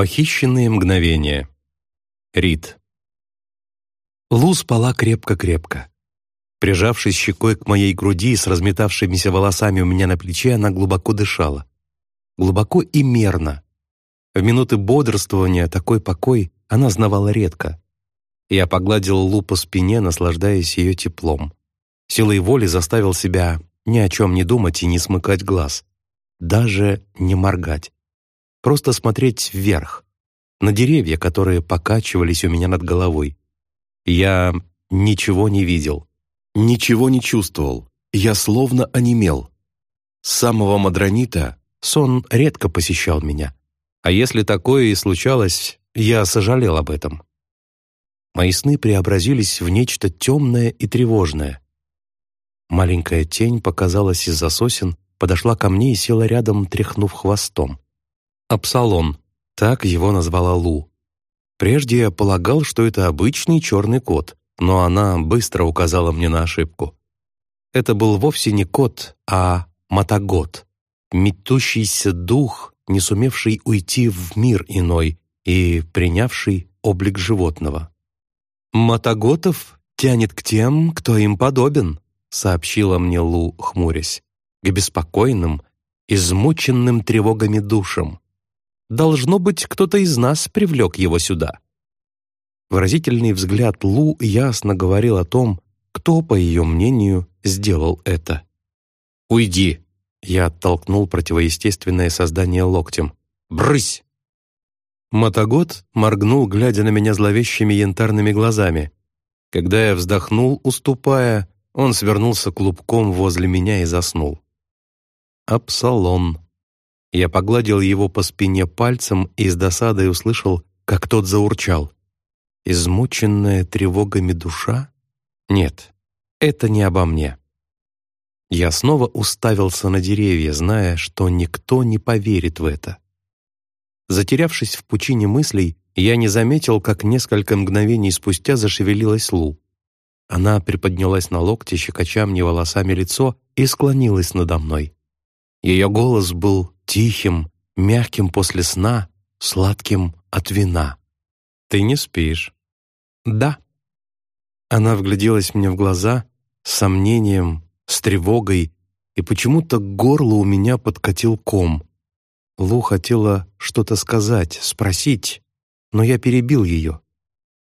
Похищенные мгновения. Рид. Лу спала крепко-крепко. Прижавшись щекой к моей груди с разметавшимися волосами у меня на плече, она глубоко дышала. Глубоко и мерно. В минуты бодрствования такой покой она знавала редко. Я погладил Лу по спине, наслаждаясь ее теплом. Силой воли заставил себя ни о чем не думать и не смыкать глаз. Даже не моргать просто смотреть вверх, на деревья, которые покачивались у меня над головой. Я ничего не видел, ничего не чувствовал, я словно онемел. С самого Мадронита сон редко посещал меня, а если такое и случалось, я сожалел об этом. Мои сны преобразились в нечто темное и тревожное. Маленькая тень показалась из-за сосен, подошла ко мне и села рядом, тряхнув хвостом. Апсалон, так его назвала Лу. Прежде я полагал, что это обычный черный кот, но она быстро указала мне на ошибку. Это был вовсе не кот, а мотогот, метущийся дух, не сумевший уйти в мир иной и принявший облик животного. «Мотоготов тянет к тем, кто им подобен», сообщила мне Лу, хмурясь, к беспокойным, измученным тревогами душам. Должно быть, кто-то из нас привлек его сюда. Выразительный взгляд Лу ясно говорил о том, кто, по ее мнению, сделал это. «Уйди!» — я оттолкнул противоестественное создание локтем. «Брысь!» Мотогод моргнул, глядя на меня зловещими янтарными глазами. Когда я вздохнул, уступая, он свернулся клубком возле меня и заснул. Апсалон. Я погладил его по спине пальцем и с досадой услышал, как тот заурчал. Измученная тревогами душа? Нет, это не обо мне. Я снова уставился на деревья, зная, что никто не поверит в это. Затерявшись в пучине мыслей, я не заметил, как несколько мгновений спустя зашевелилась Лу. Она приподнялась на локте, щекоча мне волосами лицо, и склонилась надо мной. Ее голос был тихим, мягким после сна, сладким от вина. «Ты не спишь?» «Да». Она вгляделась мне в глаза с сомнением, с тревогой, и почему-то к горлу у меня подкатил ком. Лу хотела что-то сказать, спросить, но я перебил ее.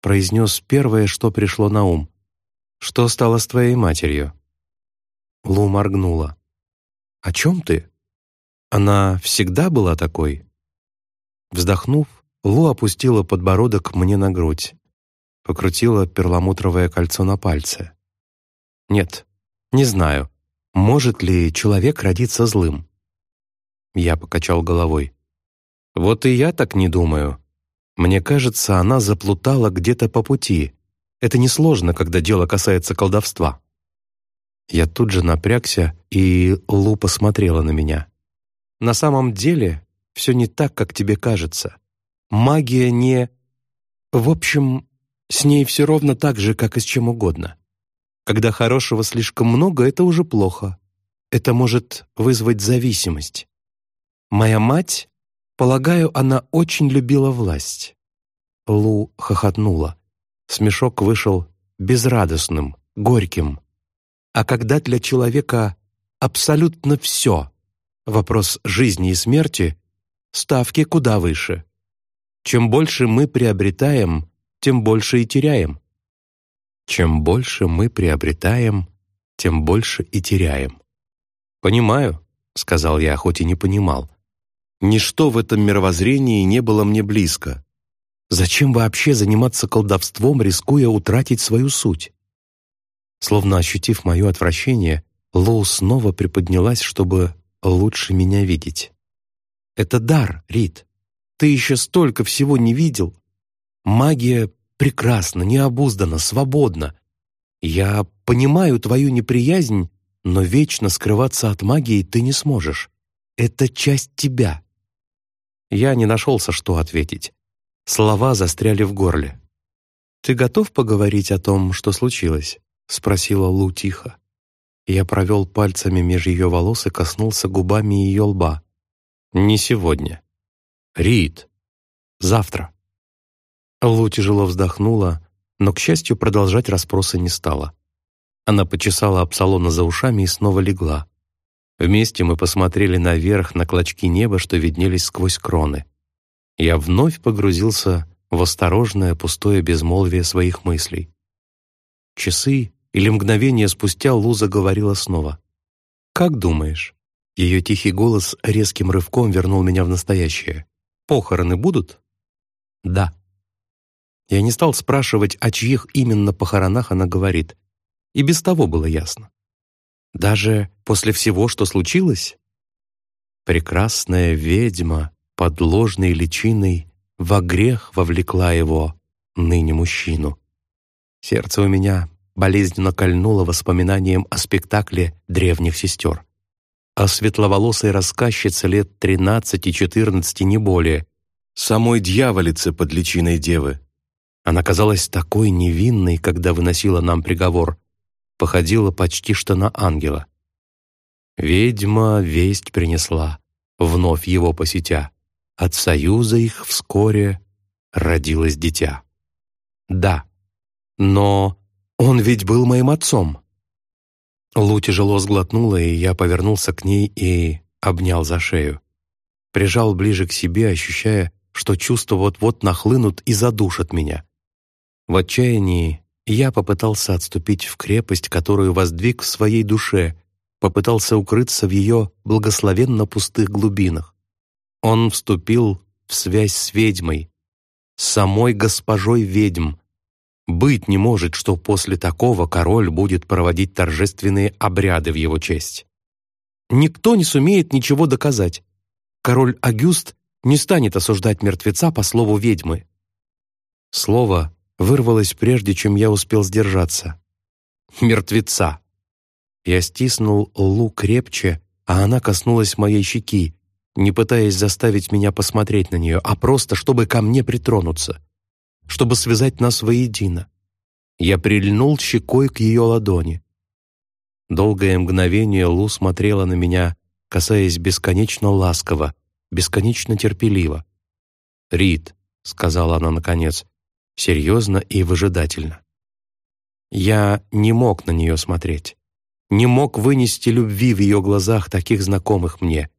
Произнес первое, что пришло на ум. «Что стало с твоей матерью?» Лу моргнула. «О чем ты?» Она всегда была такой? Вздохнув, Лу опустила подбородок мне на грудь, покрутила перламутровое кольцо на пальце. Нет, не знаю, может ли человек родиться злым. Я покачал головой. Вот и я так не думаю. Мне кажется, она заплутала где-то по пути. Это несложно, когда дело касается колдовства. Я тут же напрягся, и Лу посмотрела на меня. На самом деле все не так, как тебе кажется. Магия не... В общем, с ней все ровно так же, как и с чем угодно. Когда хорошего слишком много, это уже плохо. Это может вызвать зависимость. Моя мать, полагаю, она очень любила власть. Лу хохотнула. Смешок вышел безрадостным, горьким. А когда для человека абсолютно все вопрос жизни и смерти, ставки куда выше. Чем больше мы приобретаем, тем больше и теряем. Чем больше мы приобретаем, тем больше и теряем. «Понимаю», — сказал я, хоть и не понимал. «Ничто в этом мировоззрении не было мне близко. Зачем вообще заниматься колдовством, рискуя утратить свою суть?» Словно ощутив мое отвращение, Лоу снова приподнялась, чтобы лучше меня видеть. Это дар, Рид. Ты еще столько всего не видел. Магия прекрасна, необуздана, свободна. Я понимаю твою неприязнь, но вечно скрываться от магии ты не сможешь. Это часть тебя. Я не нашелся, что ответить. Слова застряли в горле. «Ты готов поговорить о том, что случилось?» — спросила Лу тихо. Я провел пальцами меж ее волос и коснулся губами ее лба. «Не сегодня». «Рит!» Завтра». Лу тяжело вздохнула, но, к счастью, продолжать расспросы не стала. Она почесала Апсалона за ушами и снова легла. Вместе мы посмотрели наверх на клочки неба, что виднелись сквозь кроны. Я вновь погрузился в осторожное пустое безмолвие своих мыслей. Часы или мгновение спустя Луза говорила снова. «Как думаешь?» Ее тихий голос резким рывком вернул меня в настоящее. «Похороны будут?» «Да». Я не стал спрашивать, о чьих именно похоронах она говорит. И без того было ясно. Даже после всего, что случилось? Прекрасная ведьма под ложной личиной во грех вовлекла его, ныне мужчину. Сердце у меня болезненно кольнуло воспоминанием о спектакле древних сестер. О светловолосой рассказчице лет тринадцати-четырнадцати не более, самой дьяволице под личиной девы. Она казалась такой невинной, когда выносила нам приговор, походила почти что на ангела. Ведьма весть принесла, вновь его посетя. От союза их вскоре родилось дитя. Да, но он ведь был моим отцом. Лу тяжело сглотнула, и я повернулся к ней и обнял за шею. Прижал ближе к себе, ощущая, что чувства вот-вот нахлынут и задушат меня. В отчаянии я попытался отступить в крепость, которую воздвиг в своей душе, попытался укрыться в ее благословенно пустых глубинах. Он вступил в связь с ведьмой, самой госпожой ведьм. Быть не может, что после такого король будет проводить торжественные обряды в его честь. Никто не сумеет ничего доказать. Король Агюст не станет осуждать мертвеца по слову ведьмы. Слово вырвалось прежде, чем я успел сдержаться. «Мертвеца!» Я стиснул Лу крепче, а она коснулась моей щеки, не пытаясь заставить меня посмотреть на нее, а просто, чтобы ко мне притронуться, чтобы связать нас воедино. Я прильнул щекой к ее ладони. Долгое мгновение Лу смотрела на меня, касаясь бесконечно ласково, бесконечно терпеливо. «Рид», — сказала она наконец, серьезно и выжидательно. Я не мог на нее смотреть, не мог вынести любви в ее глазах, таких знакомых мне,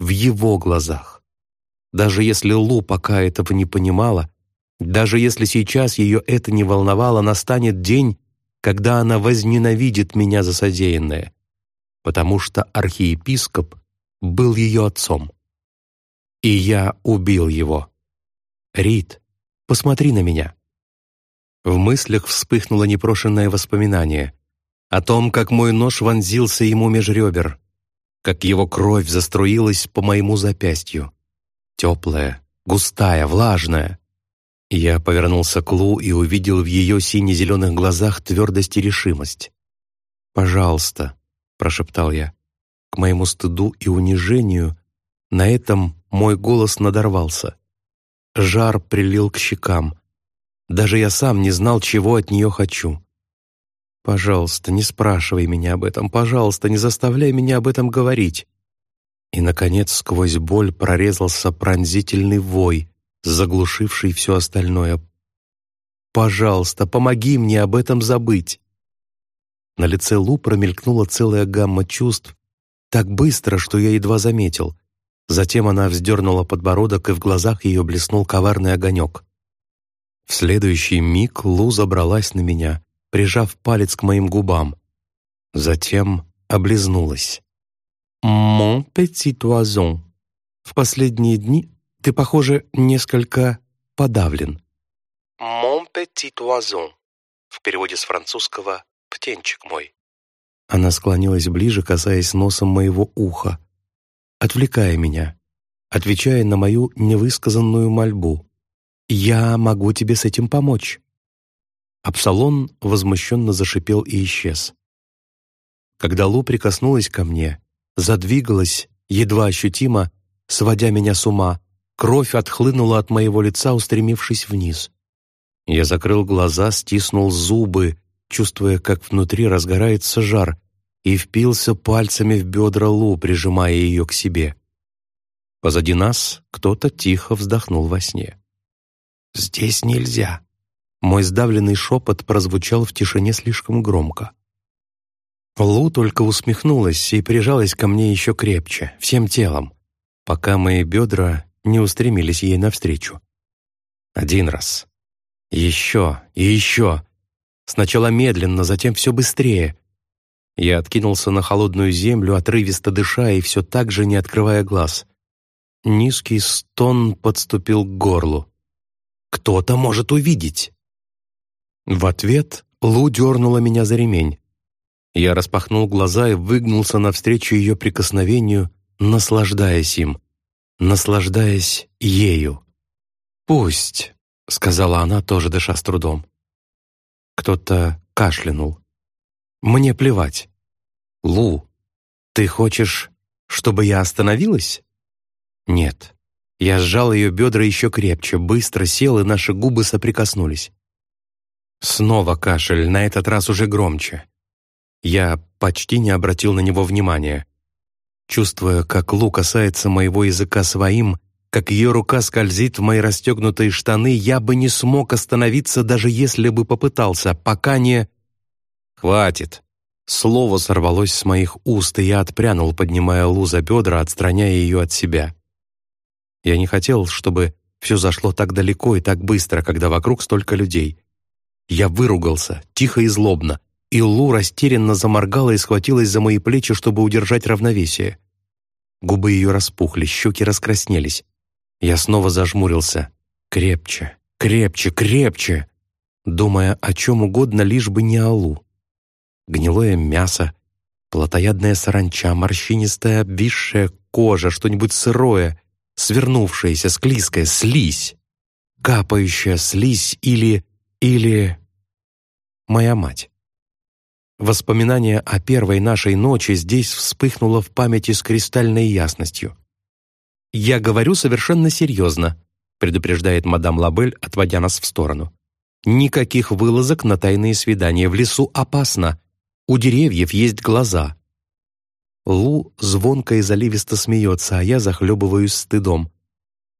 в его глазах. Даже если Лу пока этого не понимала, даже если сейчас ее это не волновало, настанет день, когда она возненавидит меня за содеянное, потому что архиепископ был ее отцом. И я убил его. Рид, Посмотри на меня». В мыслях вспыхнуло непрошенное воспоминание о том, как мой нож вонзился ему меж ребер, как его кровь заструилась по моему запястью. Теплая, густая, влажная. Я повернулся к Лу и увидел в ее сине-зеленых глазах твердость и решимость. «Пожалуйста», — прошептал я, к моему стыду и унижению, на этом мой голос надорвался. Жар прилил к щекам. Даже я сам не знал, чего от нее хочу. «Пожалуйста, не спрашивай меня об этом. Пожалуйста, не заставляй меня об этом говорить». И, наконец, сквозь боль прорезался пронзительный вой, заглушивший все остальное. «Пожалуйста, помоги мне об этом забыть». На лице Лу промелькнула целая гамма чувств, так быстро, что я едва заметил. Затем она вздернула подбородок, и в глазах ее блеснул коварный огонек. В следующий миг Лу забралась на меня, прижав палец к моим губам. Затем облизнулась. «Mon petit oiseau, в последние дни ты, похоже, несколько подавлен». «Mon petit oiseau», в переводе с французского «птенчик мой». Она склонилась ближе, касаясь носом моего уха, отвлекая меня, отвечая на мою невысказанную мольбу. «Я могу тебе с этим помочь». Апсалон возмущенно зашипел и исчез. Когда Лу прикоснулась ко мне, задвигалась, едва ощутимо, сводя меня с ума, кровь отхлынула от моего лица, устремившись вниз. Я закрыл глаза, стиснул зубы, чувствуя, как внутри разгорается жар, и впился пальцами в бедра Лу, прижимая ее к себе. Позади нас кто-то тихо вздохнул во сне. Здесь нельзя». Мой сдавленный шепот прозвучал в тишине слишком громко. Лу только усмехнулась и прижалась ко мне еще крепче, всем телом, пока мои бедра не устремились ей навстречу. Один раз. Еще и еще. Сначала медленно, затем все быстрее. Я откинулся на холодную землю, отрывисто дыша и все так же не открывая глаз. Низкий стон подступил к горлу. «Кто-то может увидеть!» В ответ Лу дернула меня за ремень. Я распахнул глаза и выгнулся навстречу ее прикосновению, наслаждаясь им, наслаждаясь ею. «Пусть», — сказала она, тоже дыша с трудом. Кто-то кашлянул. «Мне плевать. Лу, ты хочешь, чтобы я остановилась?» «Нет». Я сжал ее бедра еще крепче, быстро сел, и наши губы соприкоснулись. Снова кашель, на этот раз уже громче. Я почти не обратил на него внимания. Чувствуя, как Лу касается моего языка своим, как ее рука скользит в мои расстегнутые штаны, я бы не смог остановиться, даже если бы попытался, пока не... «Хватит!» Слово сорвалось с моих уст, и я отпрянул, поднимая Лу за бедра, отстраняя ее от себя. Я не хотел, чтобы все зашло так далеко и так быстро, когда вокруг столько людей. Я выругался, тихо и злобно, и Лу растерянно заморгала и схватилась за мои плечи, чтобы удержать равновесие. Губы ее распухли, щеки раскраснелись. Я снова зажмурился. Крепче, крепче, крепче, думая о чем угодно, лишь бы не о Лу. Гнилое мясо, плотоядная саранча, морщинистая обвисшая кожа, что-нибудь сырое, свернувшееся, склизкое, слизь, капающая слизь или... или моя мать. Воспоминание о первой нашей ночи здесь вспыхнуло в памяти с кристальной ясностью. «Я говорю совершенно серьезно», предупреждает мадам Лабель, отводя нас в сторону. «Никаких вылазок на тайные свидания. В лесу опасно. У деревьев есть глаза». Лу звонко и заливисто смеется, а я захлебываюсь стыдом.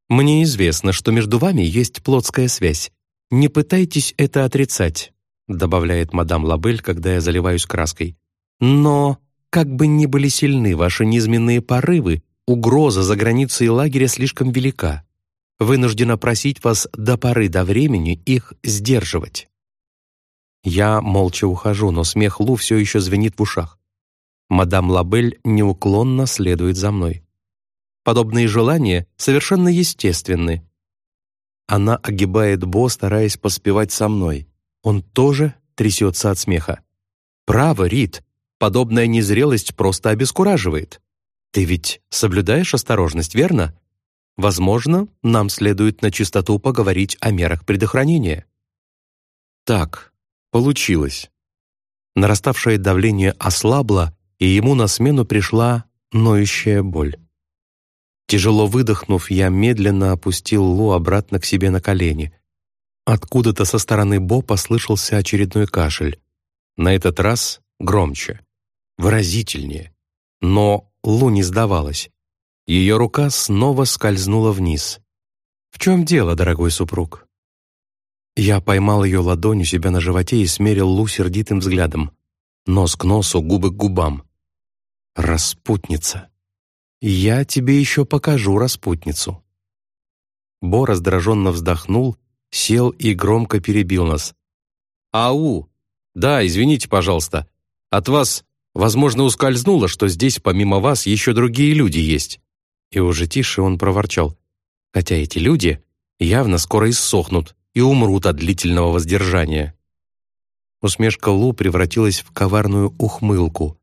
«Мне известно, что между вами есть плотская связь. Не пытайтесь это отрицать добавляет мадам Лабель, когда я заливаюсь краской. Но, как бы ни были сильны ваши низменные порывы, угроза за границей лагеря слишком велика. Вынуждена просить вас до поры до времени их сдерживать. Я молча ухожу, но смех Лу все еще звенит в ушах. Мадам Лабель неуклонно следует за мной. Подобные желания совершенно естественны. Она огибает Бо, стараясь поспевать со мной. Он тоже трясется от смеха. «Право, Рит, подобная незрелость просто обескураживает. Ты ведь соблюдаешь осторожность, верно? Возможно, нам следует на чистоту поговорить о мерах предохранения». Так, получилось. Нараставшее давление ослабло, и ему на смену пришла ноющая боль. Тяжело выдохнув, я медленно опустил Лу обратно к себе на колени. Откуда-то со стороны Бо послышался очередной кашель. На этот раз громче, выразительнее. Но Лу не сдавалась. Ее рука снова скользнула вниз. «В чем дело, дорогой супруг?» Я поймал ее ладонь у себя на животе и смерил Лу сердитым взглядом. Нос к носу, губы к губам. «Распутница! Я тебе еще покажу распутницу!» Бо раздраженно вздохнул сел и громко перебил нас. «Ау! Да, извините, пожалуйста. От вас, возможно, ускользнуло, что здесь помимо вас еще другие люди есть». И уже тише он проворчал. «Хотя эти люди явно скоро иссохнут и умрут от длительного воздержания». Усмешка Лу превратилась в коварную ухмылку.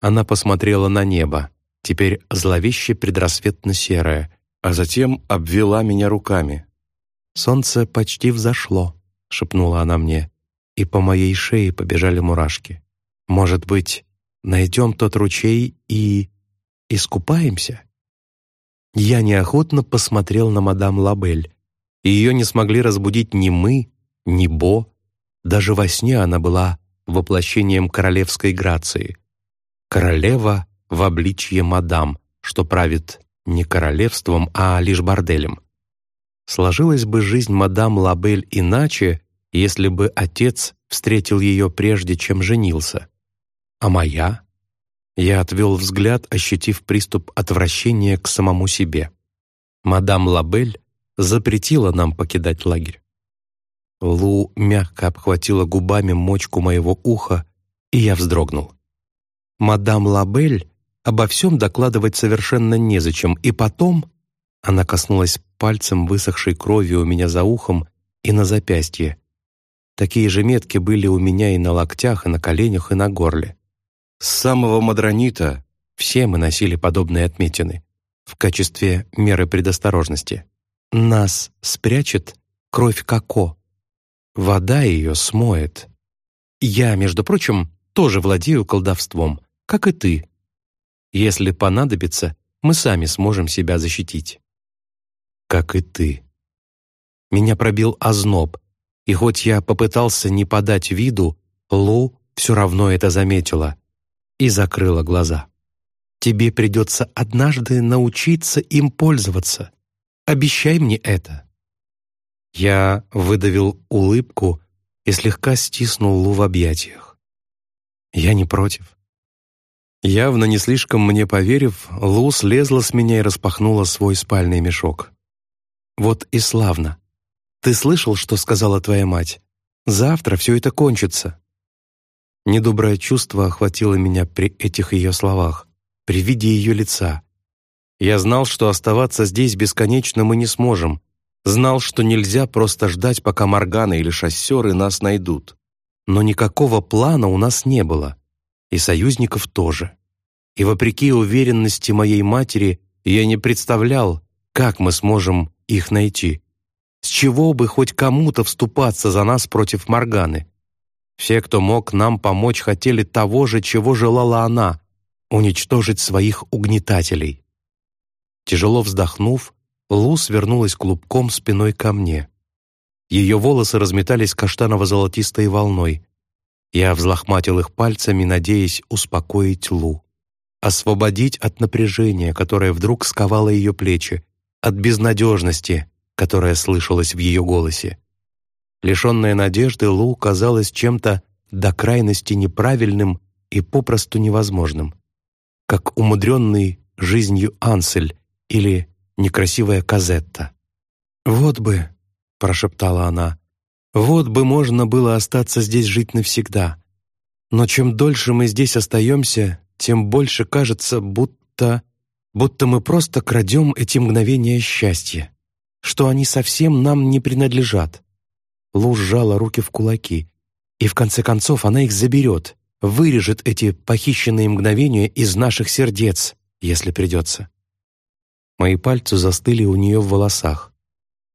Она посмотрела на небо, теперь зловеще предрассветно-серое, а затем обвела меня руками. «Солнце почти взошло», — шепнула она мне, и по моей шее побежали мурашки. «Может быть, найдем тот ручей и... искупаемся?» Я неохотно посмотрел на мадам Лабель. Ее не смогли разбудить ни мы, ни Бо. Даже во сне она была воплощением королевской грации. Королева в обличье мадам, что правит не королевством, а лишь борделем. Сложилась бы жизнь мадам Лабель иначе, если бы отец встретил ее прежде, чем женился. А моя? Я отвел взгляд, ощутив приступ отвращения к самому себе. Мадам Лабель запретила нам покидать лагерь. Лу мягко обхватила губами мочку моего уха, и я вздрогнул. Мадам Лабель обо всем докладывать совершенно незачем, и потом она коснулась пальцем высохшей крови у меня за ухом и на запястье. Такие же метки были у меня и на локтях, и на коленях, и на горле. С самого Мадронита все мы носили подобные отметины в качестве меры предосторожности. Нас спрячет кровь Коко. Вода ее смоет. Я, между прочим, тоже владею колдовством, как и ты. Если понадобится, мы сами сможем себя защитить. Как и ты. Меня пробил озноб, и хоть я попытался не подать виду, Лу все равно это заметила и закрыла глаза. «Тебе придется однажды научиться им пользоваться. Обещай мне это». Я выдавил улыбку и слегка стиснул Лу в объятиях. «Я не против». Явно не слишком мне поверив, Лу слезла с меня и распахнула свой спальный мешок. «Вот и славно. Ты слышал, что сказала твоя мать? Завтра все это кончится». Недоброе чувство охватило меня при этих ее словах, при виде ее лица. Я знал, что оставаться здесь бесконечно мы не сможем, знал, что нельзя просто ждать, пока Морганы или шоссеры нас найдут. Но никакого плана у нас не было, и союзников тоже. И вопреки уверенности моей матери, я не представлял, как мы сможем их найти. С чего бы хоть кому-то вступаться за нас против Морганы? Все, кто мог нам помочь, хотели того же, чего желала она — уничтожить своих угнетателей. Тяжело вздохнув, Лу свернулась клубком спиной ко мне. Ее волосы разметались каштаново-золотистой волной. Я взлохматил их пальцами, надеясь успокоить Лу. Освободить от напряжения, которое вдруг сковало ее плечи, от безнадежности, которая слышалась в ее голосе. Лишенная надежды, Лу казалась чем-то до крайности неправильным и попросту невозможным, как умудренный жизнью Ансель или некрасивая Казетта. «Вот бы», — прошептала она, — «вот бы можно было остаться здесь жить навсегда. Но чем дольше мы здесь остаемся, тем больше кажется, будто... будто мы просто крадем эти мгновения счастья, что они совсем нам не принадлежат. Лу сжала руки в кулаки, и в конце концов она их заберет, вырежет эти похищенные мгновения из наших сердец, если придется. Мои пальцы застыли у нее в волосах.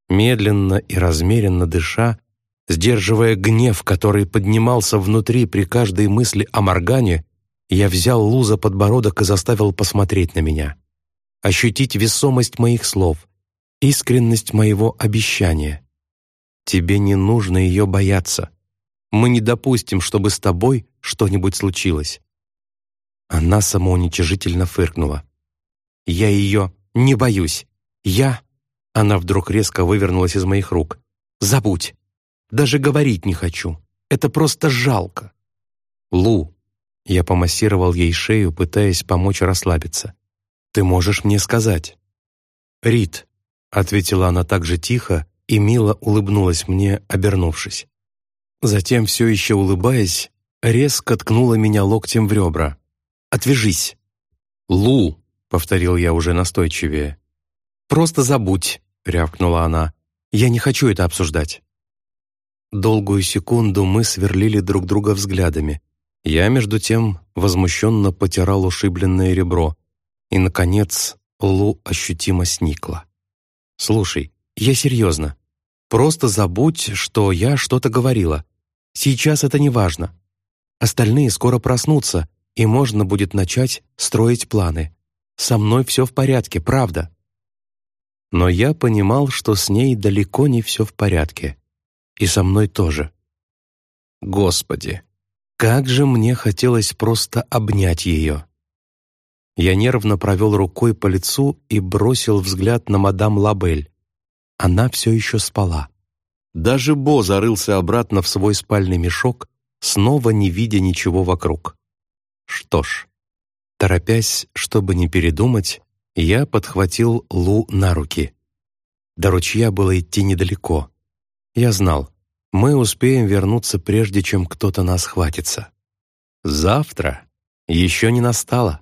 Медленно и размеренно дыша, сдерживая гнев, который поднимался внутри при каждой мысли о Моргане, я взял Лу за подбородок и заставил посмотреть на меня. Ощутить весомость моих слов, искренность моего обещания. Тебе не нужно ее бояться. Мы не допустим, чтобы с тобой что-нибудь случилось». Она самоуничижительно фыркнула. «Я ее не боюсь. Я...» Она вдруг резко вывернулась из моих рук. «Забудь. Даже говорить не хочу. Это просто жалко». «Лу». Я помассировал ей шею, пытаясь помочь расслабиться. «Ты можешь мне сказать?» «Рит», — ответила она так же тихо, и мило улыбнулась мне, обернувшись. Затем, все еще улыбаясь, резко ткнула меня локтем в ребра. «Отвяжись!» «Лу!» — повторил я уже настойчивее. «Просто забудь!» — рявкнула она. «Я не хочу это обсуждать». Долгую секунду мы сверлили друг друга взглядами. Я, между тем, возмущенно потирал ушибленное ребро. И, наконец, Лу ощутимо сникла. «Слушай, я серьезно. Просто забудь, что я что-то говорила. Сейчас это не важно. Остальные скоро проснутся, и можно будет начать строить планы. Со мной все в порядке, правда. Но я понимал, что с ней далеко не все в порядке. И со мной тоже. Господи, как же мне хотелось просто обнять ее. Я нервно провел рукой по лицу и бросил взгляд на мадам Лабель. она все еще спала. Даже Бо зарылся обратно в свой спальный мешок, снова не видя ничего вокруг. Что ж, торопясь, чтобы не передумать, я подхватил Лу на руки. До ручья было идти недалеко. Я знал, мы успеем вернуться, прежде чем кто-то нас хватится. Завтра еще не настало.